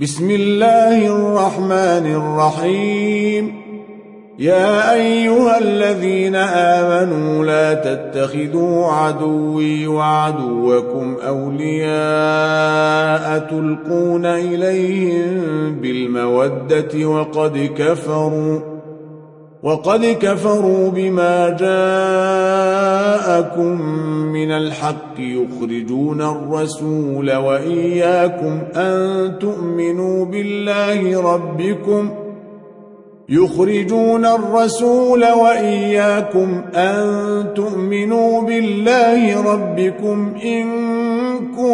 بسم الله الرحمن الرحيم. يا أيها الذين آمنوا لا تتخذوا عدوي وعدوكم أولياء تلقون إليهم بالمودة وقد كفروا. وقد كفروا بما جاءكم من الحق يخرجون الرسول وإياكم أن تؤمنوا بالله ربكم يخرجون الرسول وإياكم أن تؤمنوا بالله ربكم إن كنتم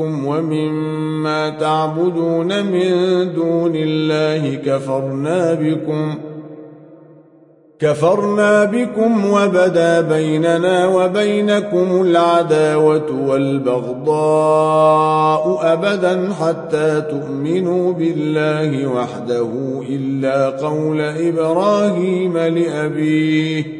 ومما تعبدون من دون الله كفرنا بكم كفرنا بكم وبدا بيننا وبينكم العداوة والبغضاء أبدا حتى تؤمنوا بالله وحده إلا قول إبراهيم لأبيه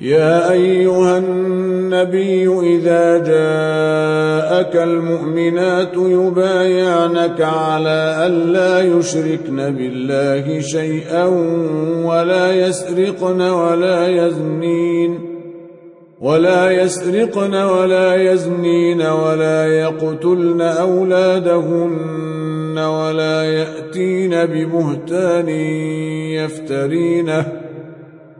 يا أيها النبي إذا جاءك المؤمنات يبايعنك على ألا يشركن بالله شيئا ولا يسرقن ولا يزنين ولا يسرقن ولا يزنين ولا يقتلن أولادهن ولا يأتين ببهتان يفترينه